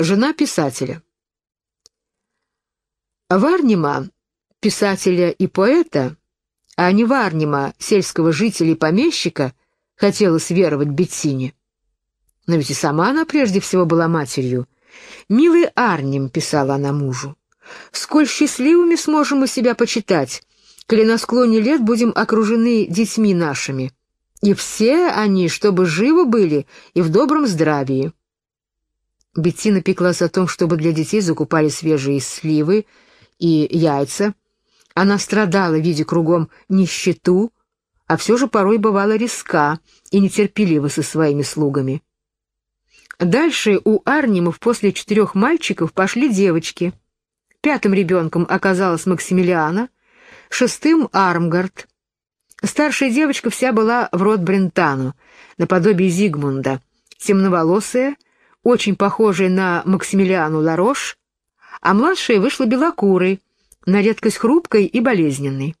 Жена писателя. Варнима, писателя и поэта, а не Варнима, сельского жителя и помещика, хотела сверовать Беттине. Но ведь и сама она прежде всего была матерью. «Милый Арнем», — писала она мужу, — «сколь счастливыми сможем мы себя почитать, коли на склоне лет будем окружены детьми нашими. И все они, чтобы живы были и в добром здравии». Беттина пеклась о том, чтобы для детей закупали свежие сливы и яйца. Она страдала, видя кругом нищету, а все же порой бывала риска и нетерпелива со своими слугами. Дальше у Арнимов после четырех мальчиков пошли девочки. Пятым ребенком оказалась Максимилиана, шестым — Армгард. Старшая девочка вся была в род Брентану, наподобие Зигмунда, темноволосая, очень похожая на Максимилиану Ларош, а младшая вышла белокурой, на редкость хрупкой и болезненной.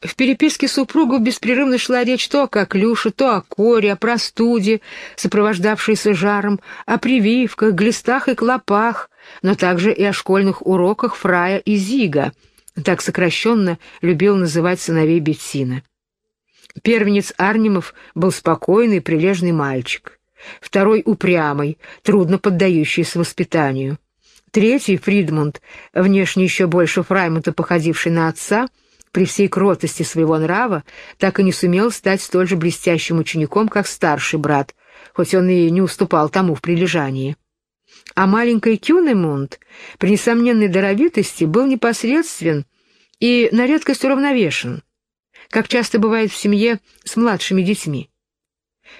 В переписке супругов беспрерывно шла речь то о коклюше, то о коре, о простуде, сопровождавшейся жаром, о прививках, глистах и клопах, но также и о школьных уроках Фрая и Зига, так сокращенно любил называть сыновей Беттина. Первенец Арнимов был спокойный, прилежный мальчик. Второй — упрямый, трудно поддающийся воспитанию. Третий, Фридмунд, внешне еще больше Фраймута, походивший на отца — при всей кротости своего нрава так и не сумел стать столь же блестящим учеником, как старший брат, хоть он и не уступал тому в прилежании. А маленький Кюнемунд при несомненной даровитости был непосредствен и на редкость уравновешен, как часто бывает в семье с младшими детьми.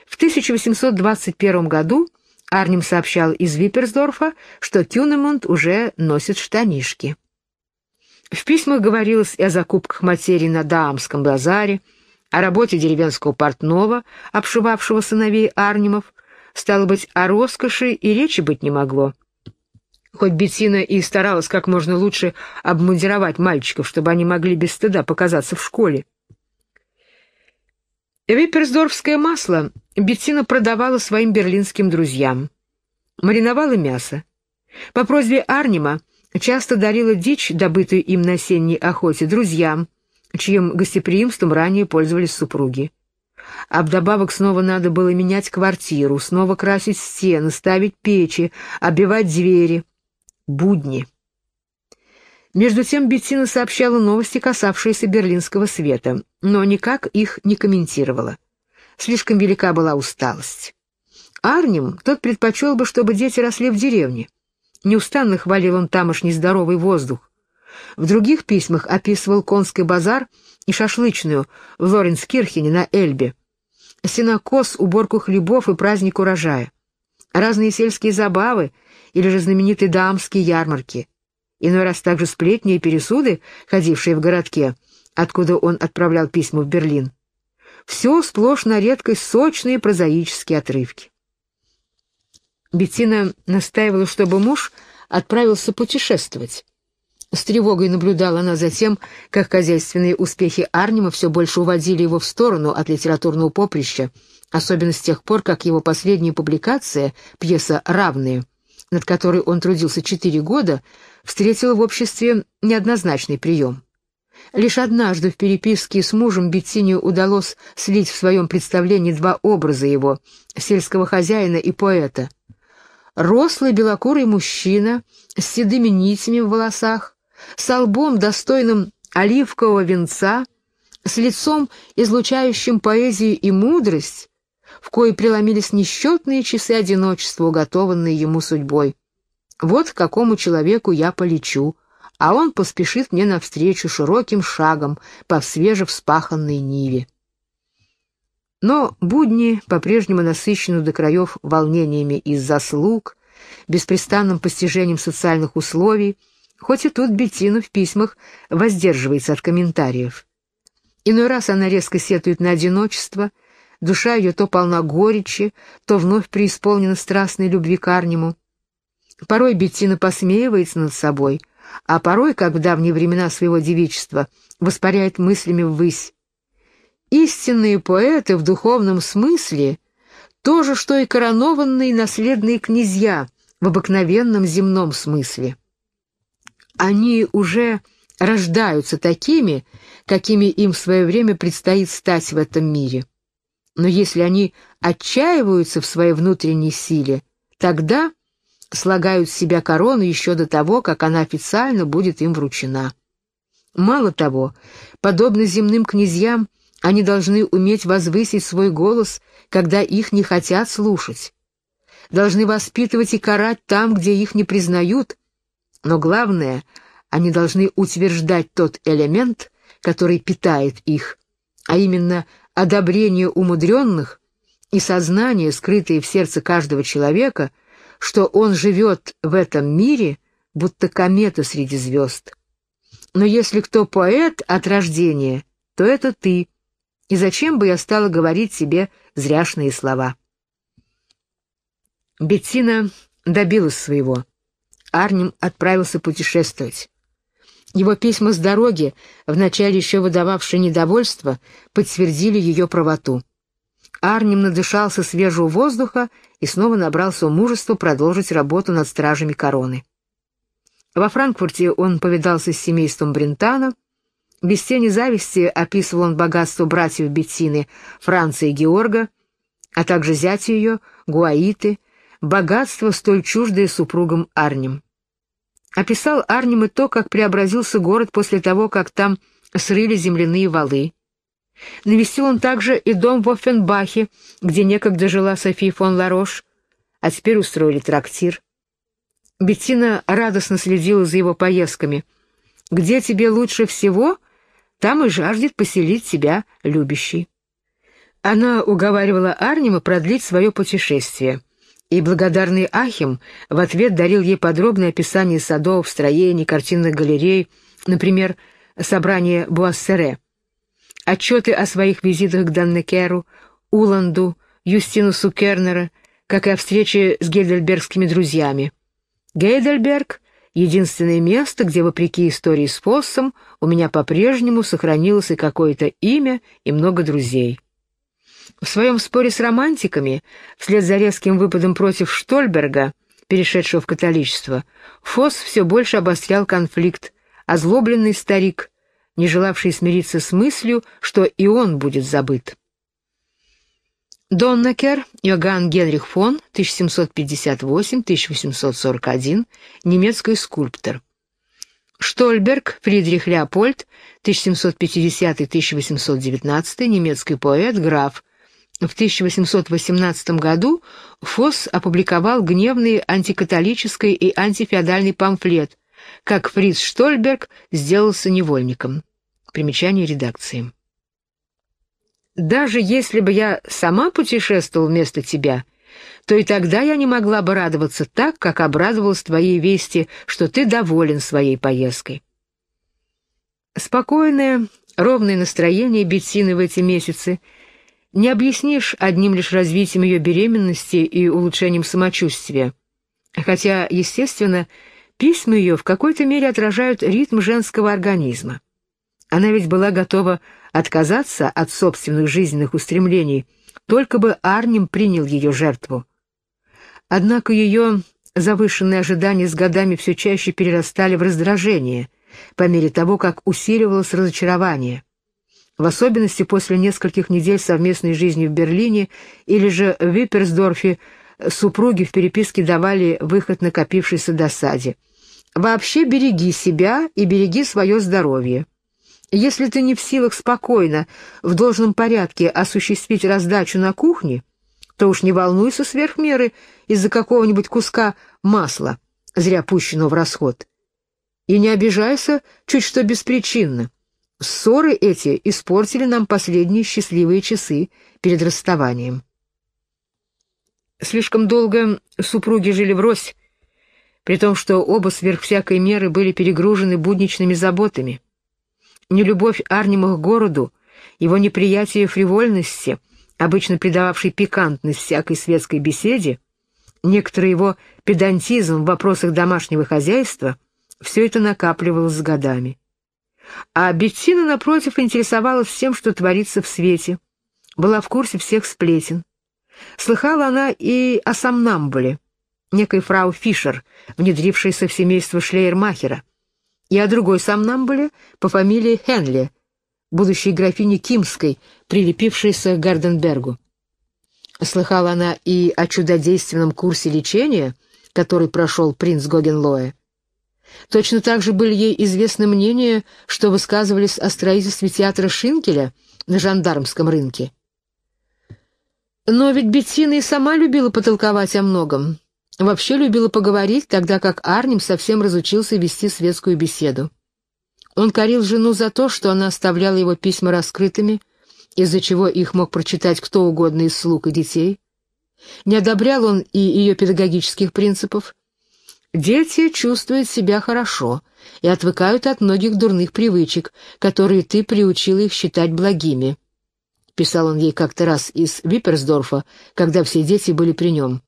В 1821 году Арнем сообщал из Випперсдорфа, что Кюнемунд уже носит штанишки. В письмах говорилось и о закупках материи на Даамском базаре, о работе деревенского портного, обшивавшего сыновей Арнимов, стало быть, о роскоши и речи быть не могло. Хоть Беттина и старалась как можно лучше обмундировать мальчиков, чтобы они могли без стыда показаться в школе. Випперсдорфское масло Беттина продавала своим берлинским друзьям. Мариновала мясо. По просьбе Арнима часто дарила дичь, добытую им на осенней охоте, друзьям, чьим гостеприимством ранее пользовались супруги. А вдобавок снова надо было менять квартиру, снова красить стены, ставить печи, обивать двери. Будни. Между тем Беттина сообщала новости, касавшиеся берлинского света, но никак их не комментировала. Слишком велика была усталость. Арнем тот предпочел бы, чтобы дети росли в деревне. Неустанно хвалил он тамошний здоровый воздух. В других письмах описывал конский базар и шашлычную в Лоренскирхене на Эльбе, сенокос, уборку хлебов и праздник урожая, разные сельские забавы или же знаменитые дамские ярмарки, иной раз также сплетни и пересуды, ходившие в городке, откуда он отправлял письма в Берлин. Все сплошь на редкость сочные прозаические отрывки. Беттина настаивала, чтобы муж отправился путешествовать. С тревогой наблюдала она за тем, как хозяйственные успехи Арнима все больше уводили его в сторону от литературного поприща, особенно с тех пор, как его последняя публикация, пьеса «Равные», над которой он трудился четыре года, встретила в обществе неоднозначный прием. Лишь однажды в переписке с мужем Беттине удалось слить в своем представлении два образа его — сельского хозяина и поэта — Рослый белокурый мужчина с седыми нитями в волосах, с лбом, достойным оливкового венца, с лицом, излучающим поэзию и мудрость, в кои преломились несчетные часы одиночества, уготованные ему судьбой. Вот к какому человеку я полечу, а он поспешит мне навстречу широким шагом по свежевспаханной ниве. Но будни по-прежнему насыщены до краев волнениями из заслуг, беспрестанным постижением социальных условий, хоть и тут Беттина в письмах воздерживается от комментариев. Иной раз она резко сетует на одиночество, душа ее то полна горечи, то вновь преисполнена страстной любви к Арнему. Порой Беттина посмеивается над собой, а порой, как в давние времена своего девичества, воспаряет мыслями ввысь. Истинные поэты в духовном смысле — то же, что и коронованные наследные князья, в обыкновенном земном смысле. Они уже рождаются такими, какими им в свое время предстоит стать в этом мире. Но если они отчаиваются в своей внутренней силе, тогда слагают с себя корону еще до того, как она официально будет им вручена. Мало того, подобно земным князьям, они должны уметь возвысить свой голос, когда их не хотят слушать. Должны воспитывать и карать там, где их не признают. Но главное, они должны утверждать тот элемент, который питает их, а именно одобрение умудренных и сознание, скрытое в сердце каждого человека, что он живет в этом мире, будто комета среди звезд. Но если кто поэт от рождения, то это ты. И зачем бы я стала говорить себе зряшные слова? Беттина добилась своего. Арнем отправился путешествовать. Его письма с дороги, вначале еще выдававшие недовольство, подтвердили ее правоту. Арнем надышался свежего воздуха и снова набрался мужества продолжить работу над стражами короны. Во Франкфурте он повидался с семейством Брентана. Без тени зависти описывал он богатство братьев Беттины, Франца и Георга, а также зятя ее, Гуаиты, богатство, столь чуждое супругам Арнем. Описал Арнем и то, как преобразился город после того, как там срыли земляные валы. Навестил он также и дом в Оффенбахе, где некогда жила София фон Ларош, а теперь устроили трактир. Беттина радостно следила за его поездками. «Где тебе лучше всего, там и жаждет поселить тебя любящий». Она уговаривала Арнима продлить свое путешествие, и благодарный Ахим в ответ дарил ей подробное описание садов, строений, картинных галерей, например, собрание Буассере, отчеты о своих визитах к Даннекеру, Уланду, Юстинусу Кернера, как и о встрече с гейдельбергскими друзьями. Гейдельберг — единственное место, где, вопреки истории с Фоссом, у меня по-прежнему сохранилось и какое-то имя, и много друзей. В своем споре с романтиками, вслед за резким выпадом против Штольберга, перешедшего в католичество, Фосс все больше обострял конфликт, озлобленный старик, не желавший смириться с мыслью, что и он будет забыт. Доннекер Йоганн Генрих фон, 1758-1841, немецкий скульптор. Штольберг Фридрих Леопольд, 1750-1819, немецкий поэт, граф. В 1818 году Фосс опубликовал гневный антикатолический и антифеодальный памфлет «Как Фриц Штольберг сделался невольником». Примечание редакции. Даже если бы я сама путешествовала вместо тебя, то и тогда я не могла бы радоваться так, как обрадовалась твоей вести, что ты доволен своей поездкой. Спокойное, ровное настроение Беттины в эти месяцы не объяснишь одним лишь развитием ее беременности и улучшением самочувствия. Хотя, естественно, письма ее в какой-то мере отражают ритм женского организма. Она ведь была готова отказаться от собственных жизненных устремлений, только бы Арнем принял ее жертву. Однако ее завышенные ожидания с годами все чаще перерастали в раздражение, по мере того, как усиливалось разочарование. В особенности после нескольких недель совместной жизни в Берлине или же в Випперсдорфе супруги в переписке давали выход накопившейся досаде. «Вообще береги себя и береги свое здоровье. Если ты не в силах спокойно, в должном порядке осуществить раздачу на кухне, то уж не волнуйся сверх меры из-за какого-нибудь куска масла, зря пущенного в расход. И не обижайся чуть что беспричинно. Ссоры эти испортили нам последние счастливые часы перед расставанием. Слишком долго супруги жили врозь, при том, что оба сверх всякой меры были перегружены будничными заботами. Нелюбовь Арнима к городу, его неприятие фривольности, обычно придававшей пикантность всякой светской беседе, некоторый его педантизм в вопросах домашнего хозяйства — все это накапливалось с годами. А Беттина, напротив, интересовалась всем, что творится в свете, была в курсе всех сплетен. Слыхала она и о Самнамбуле. некой фрау Фишер, внедрившейся в семейство Шлейермахера, и о другой сомнамбуле по фамилии Хенли, будущей графине Кимской, прилепившейся к Гарденбергу. Слыхала она и о чудодейственном курсе лечения, который прошел принц Гогенлоэ. Точно так же были ей известны мнения, что высказывались о строительстве театра Шинкеля на жандармском рынке. Но ведь Беттина и сама любила потолковать о многом. Вообще любила поговорить, тогда как Арнем совсем разучился вести светскую беседу. Он корил жену за то, что она оставляла его письма раскрытыми, из-за чего их мог прочитать кто угодно из слуг и детей. Не одобрял он и ее педагогических принципов. Дети чувствуют себя хорошо и отвыкают от многих дурных привычек, которые ты приучила их считать благими. Писал он ей как-то раз из Випперсдорфа, когда все дети были при нем.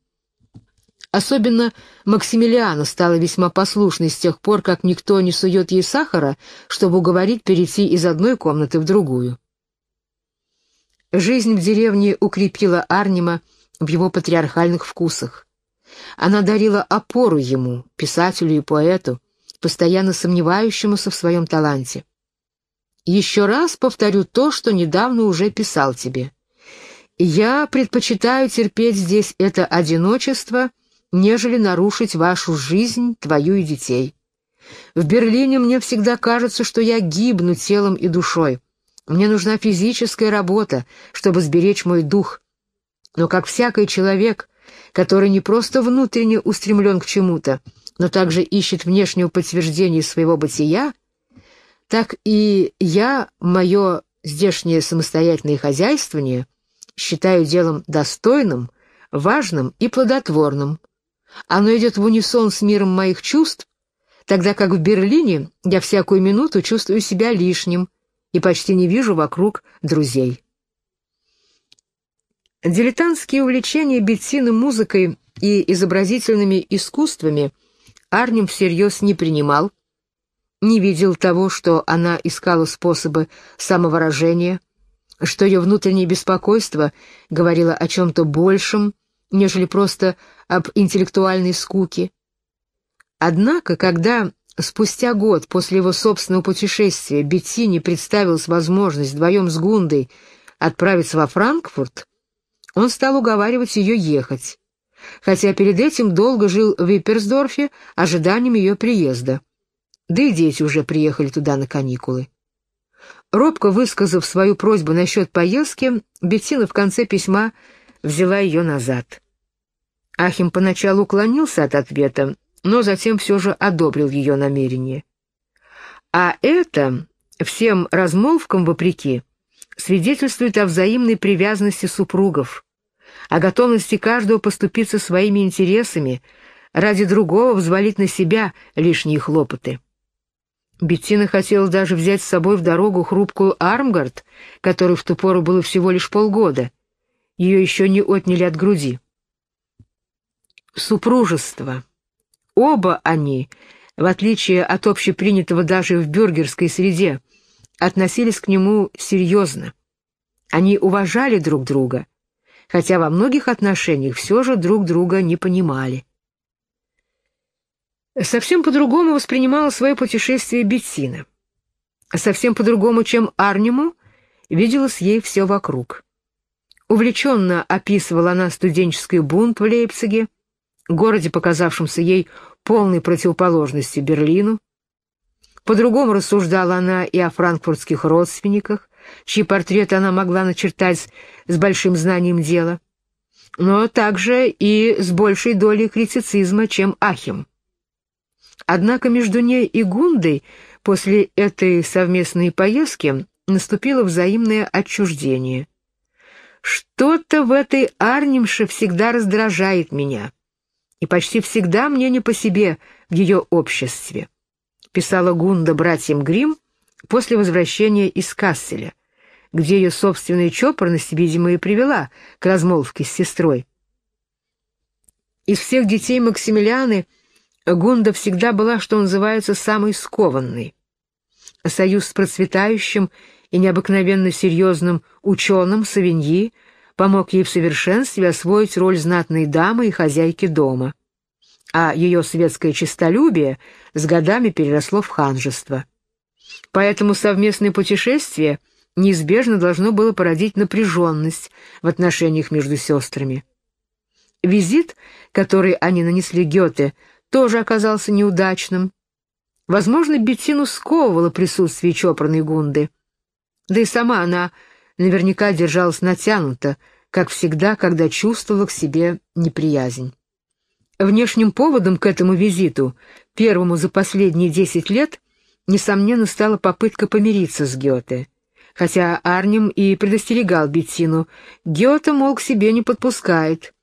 Особенно Максимилиана стала весьма послушной с тех пор, как никто не сует ей сахара, чтобы уговорить перейти из одной комнаты в другую. Жизнь в деревне укрепила Арнима в его патриархальных вкусах. Она дарила опору ему, писателю и поэту, постоянно сомневающемуся в своем таланте. «Еще раз повторю то, что недавно уже писал тебе. Я предпочитаю терпеть здесь это одиночество, нежели нарушить вашу жизнь, твою и детей. В Берлине мне всегда кажется, что я гибну телом и душой. Мне нужна физическая работа, чтобы сберечь мой дух. Но как всякий человек, который не просто внутренне устремлен к чему-то, но также ищет внешнего подтверждения своего бытия, так и я, мое здешнее самостоятельное хозяйствование, считаю делом достойным, важным и плодотворным. Оно идет в унисон с миром моих чувств, тогда как в Берлине я всякую минуту чувствую себя лишним, и почти не вижу вокруг друзей. Дилетантские увлечения Беттины музыкой и изобразительными искусствами Арнем всерьез не принимал, не видел того, что она искала способы самовыражения, что ее внутреннее беспокойство говорило о чем-то большем, нежели просто об интеллектуальной скуке. Однако, когда Спустя год после его собственного путешествия Беттине представилась возможность вдвоем с Гундой отправиться во Франкфурт, он стал уговаривать ее ехать, хотя перед этим долго жил в Випперсдорфе ожиданием ее приезда. Да и дети уже приехали туда на каникулы. Робко высказав свою просьбу насчет поездки, Беттина в конце письма взяла ее назад. Ахим поначалу уклонился от ответа, но затем все же одобрил ее намерение. А это, всем размолвкам вопреки, свидетельствует о взаимной привязанности супругов, о готовности каждого поступиться своими интересами, ради другого взвалить на себя лишние хлопоты. Беттина хотела даже взять с собой в дорогу хрупкую Армгард, которой в ту пору было всего лишь полгода. Ее еще не отняли от груди. Супружество. Оба они, в отличие от общепринятого даже в бюргерской среде, относились к нему серьезно. Они уважали друг друга, хотя во многих отношениях все же друг друга не понимали. Совсем по-другому воспринимала свое путешествие Беттина. Совсем по-другому, чем Арнему, виделось ей все вокруг. Увлеченно описывала она студенческий бунт в Лейпциге, городе, показавшемся ей полной противоположностью Берлину. По-другому рассуждала она и о франкфуртских родственниках, чьи портреты она могла начертать с большим знанием дела, но также и с большей долей критицизма, чем Ахим. Однако между ней и Гундой после этой совместной поездки наступило взаимное отчуждение. «Что-то в этой Арнимше всегда раздражает меня», и почти всегда мне не по себе в ее обществе», — писала Гунда братьям Грим после возвращения из Касселя, где ее собственная чопорность, видимо, и привела к размолвке с сестрой. Из всех детей Максимилианы Гунда всегда была, что называется, самой скованной. Союз с процветающим и необыкновенно серьезным ученым Савиньи помог ей в совершенстве освоить роль знатной дамы и хозяйки дома. А ее светское честолюбие с годами переросло в ханжество. Поэтому совместное путешествие неизбежно должно было породить напряженность в отношениях между сестрами. Визит, который они нанесли Гёте, тоже оказался неудачным. Возможно, Беттину сковывало присутствие чопорной Гунды. Да и сама она наверняка держалась натянуто, как всегда, когда чувствовала к себе неприязнь. Внешним поводом к этому визиту, первому за последние десять лет, несомненно, стала попытка помириться с Гёте. Хотя Арнем и предостерегал Беттину, Гёте, мол, к себе не подпускает.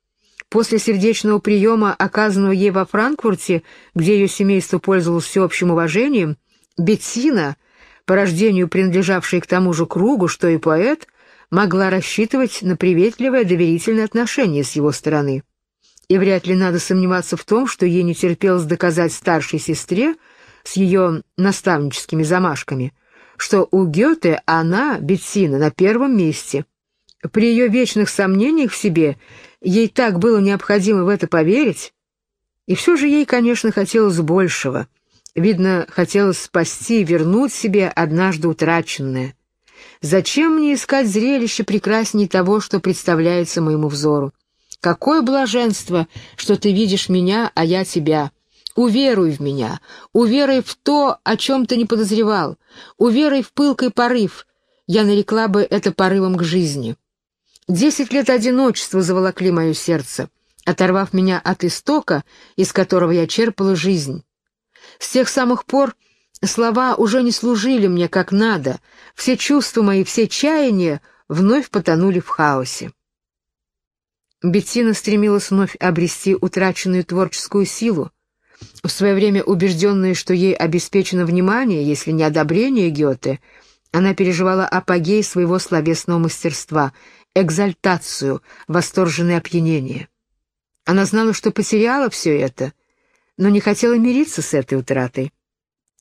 После сердечного приема, оказанного ей во Франкфурте, где ее семейство пользовалось всеобщим уважением, Беттина, по рождению принадлежавшая к тому же кругу, что и поэт, могла рассчитывать на приветливое доверительное отношение с его стороны и вряд ли надо сомневаться в том, что ей не терпелось доказать старшей сестре с ее наставническими замашками, что у Гёте она, Беттина, на первом месте. При ее вечных сомнениях в себе ей так было необходимо в это поверить, и все же ей, конечно, хотелось большего. Видно, хотелось спасти, вернуть себе однажды утраченное. Зачем мне искать зрелище прекрасней того, что представляется моему взору? Какое блаженство, что ты видишь меня, а я тебя. Уверуй в меня, уверуй в то, о чем ты не подозревал, уверуй в пылкий порыв. Я нарекла бы это порывом к жизни. Десять лет одиночества заволокли мое сердце, оторвав меня от истока, из которого я черпала жизнь. С тех самых пор слова уже не служили мне как надо, все чувства мои, все чаяния вновь потонули в хаосе. Беттина стремилась вновь обрести утраченную творческую силу, в свое время убежденная, что ей обеспечено внимание, если не одобрение Гёте, она переживала апогей своего словесного мастерства, экзальтацию, восторженное опьянение. Она знала, что потеряла все это, но не хотела мириться с этой утратой.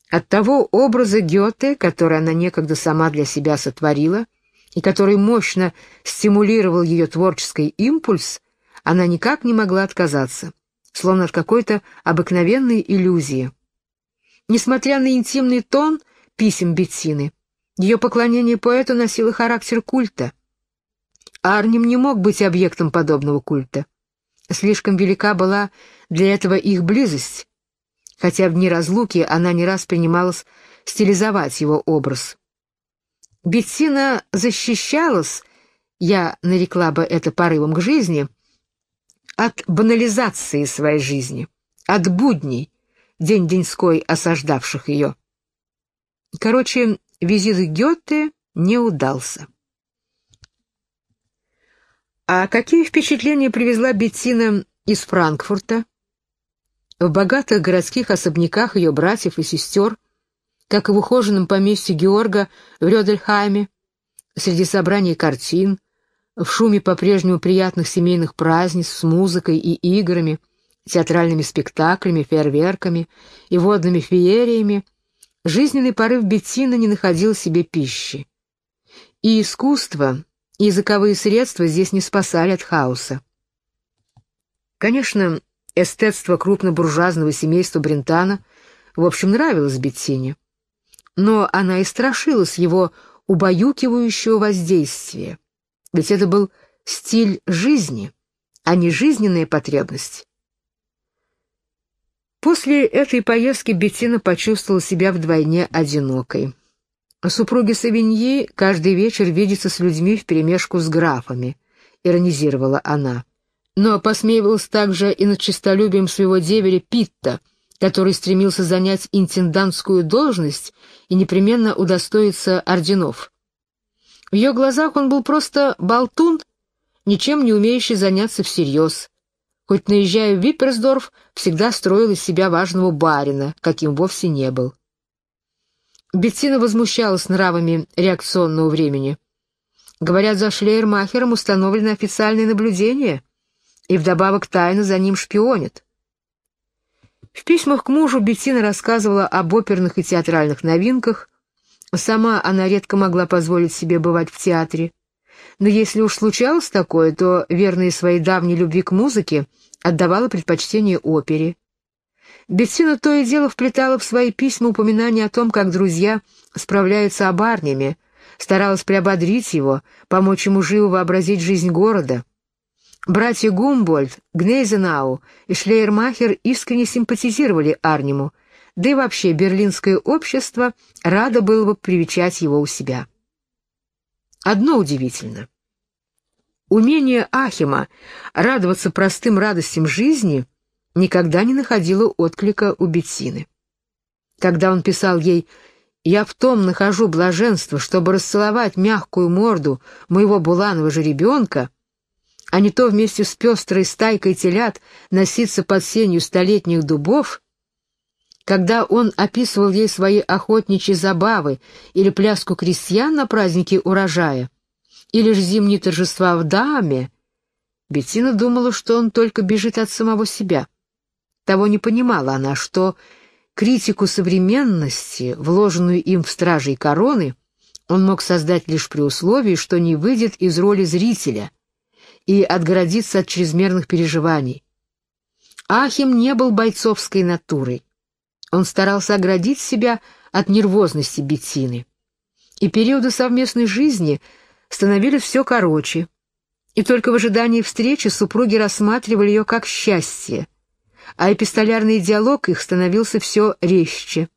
От того образа Гёте, который она некогда сама для себя сотворила, — и который мощно стимулировал ее творческий импульс, она никак не могла отказаться, словно от какой-то обыкновенной иллюзии. Несмотря на интимный тон писем Беттины, ее поклонение поэту носило характер культа. Арнем не мог быть объектом подобного культа. Слишком велика была для этого их близость, хотя в дни разлуки она не раз принималась стилизовать его образ. Беттина защищалась, я нарекла бы это порывом к жизни, от банализации своей жизни, от будней, день-деньской осаждавших ее. Короче, визит Гёте не удался. А какие впечатления привезла Беттина из Франкфурта? В богатых городских особняках ее братьев и сестер – как и в ухоженном поместье Георга в Рёдельхайме, среди собраний картин, в шуме по-прежнему приятных семейных празднеств с музыкой и играми, театральными спектаклями, фейерверками и водными феериями, жизненный порыв Беттина не находил себе пищи. И искусство, и языковые средства здесь не спасали от хаоса. Конечно, эстетство крупнобуржуазного семейства Брентана в общем нравилось Беттине но она и страшилась его убаюкивающего воздействия. Ведь это был стиль жизни, а не жизненная потребность. После этой поездки Беттина почувствовала себя вдвойне одинокой. Супруги Савиньи каждый вечер видятся с людьми вперемешку с графами, иронизировала она. Но посмеивалась также и над честолюбием своего деверя Питта — который стремился занять интендантскую должность и непременно удостоиться орденов. В ее глазах он был просто болтун, ничем не умеющий заняться всерьез. Хоть наезжая в Випперсдорф, всегда строил из себя важного барина, каким вовсе не был. Беттина возмущалась нравами реакционного времени. Говорят, за Шлейермахером установлено официальное наблюдение, и вдобавок тайно за ним шпионят. В письмах к мужу Беттина рассказывала об оперных и театральных новинках. Сама она редко могла позволить себе бывать в театре. Но если уж случалось такое, то, верная своей давней любви к музыке, отдавала предпочтение опере. Беттина то и дело вплетала в свои письма упоминания о том, как друзья справляются об Арниме, старалась приободрить его, помочь ему живо вообразить жизнь города. Братья Гумбольд, Гнейзенау и Шлейермахер искренне симпатизировали Арниму, да и вообще берлинское общество радо было бы привечать его у себя. Одно удивительно. Умение Ахима радоваться простым радостям жизни никогда не находило отклика у Беттины. Когда он писал ей «Я в том нахожу блаженство, чтобы расцеловать мягкую морду моего буланого же ребенка», а не то вместе с пестрой стайкой телят носиться под сенью столетних дубов, когда он описывал ей свои охотничьи забавы или пляску крестьян на празднике урожая, или же зимние торжества в Даме, Беттина думала, что он только бежит от самого себя. Того не понимала она, что критику современности, вложенную им в стражей короны, он мог создать лишь при условии, что не выйдет из роли зрителя и отгородится от чрезмерных переживаний. Ахим не был бойцовской натурой. Он старался оградить себя от нервозности Беттины. И периоды совместной жизни становились все короче, и только в ожидании встречи супруги рассматривали ее как счастье, а эпистолярный диалог их становился все резче.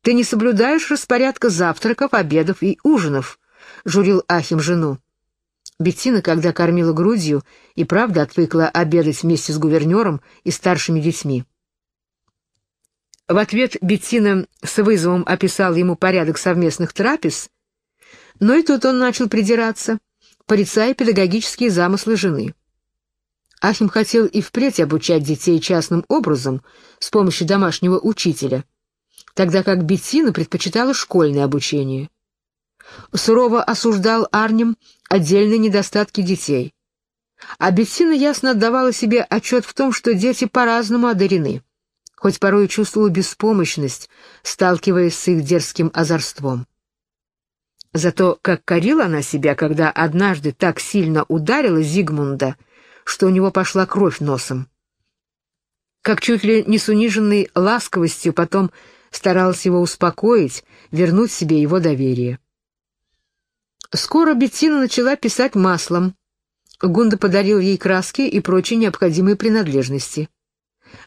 «Ты не соблюдаешь распорядка завтраков, обедов и ужинов», — журил Ахим жену. Беттина, когда кормила грудью, и правда отвыкла обедать вместе с гувернером и старшими детьми. В ответ Беттина с вызовом описала ему порядок совместных трапез, но и тут он начал придираться, порицая педагогические замыслы жены. Ахим хотел и впредь обучать детей частным образом с помощью домашнего учителя, тогда как Беттина предпочитала школьное обучение. Сурово осуждал Арнем отдельные недостатки детей. А Беттина ясно отдавала себе отчет в том, что дети по-разному одарены хоть порой чувствовала беспомощность, сталкиваясь с их дерзким озорством. Зато как корила она себя, когда однажды так сильно ударила Зигмунда, что у него пошла кровь носом. Как чуть ли не с униженной ласковостью потом старалась его успокоить, вернуть себе его доверие. Скоро Беттина начала писать маслом. Гунда подарил ей краски и прочие необходимые принадлежности.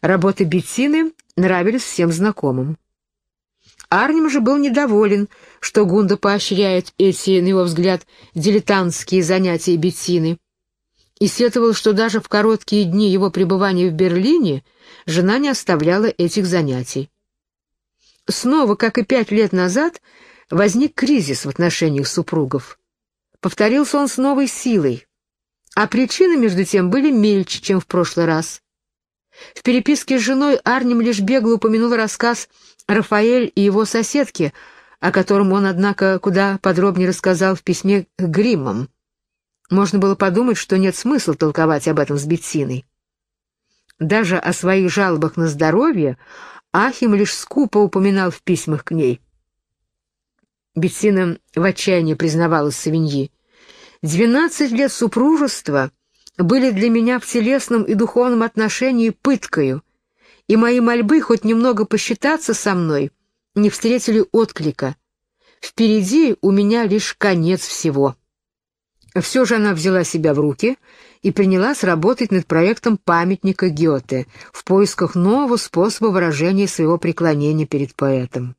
Работы Беттины нравились всем знакомым. Арнем же был недоволен, что Гунда поощряет эти, на его взгляд, дилетантские занятия Беттины, и сетовал, что даже в короткие дни его пребывания в Берлине жена не оставляла этих занятий. Снова, как и пять лет назад, возник кризис в отношениях супругов. Повторился он с новой силой, а причины, между тем, были мельче, чем в прошлый раз. В переписке с женой Арнем лишь бегло упомянул рассказ «Рафаэль и его соседки», о котором он, однако, куда подробнее рассказал в письме к Гриммам. Можно было подумать, что нет смысла толковать об этом с Беттиной. Даже о своих жалобах на здоровье Ахим лишь скупо упоминал в письмах к ней. Беттина в отчаянии признавалась Савиньи. «Двенадцать лет супружества — были для меня в телесном и духовном отношении пыткою, и мои мольбы хоть немного посчитаться со мной не встретили отклика. Впереди у меня лишь конец всего. Все же она взяла себя в руки и принялась работать над проектом памятника Гёте в поисках нового способа выражения своего преклонения перед поэтом.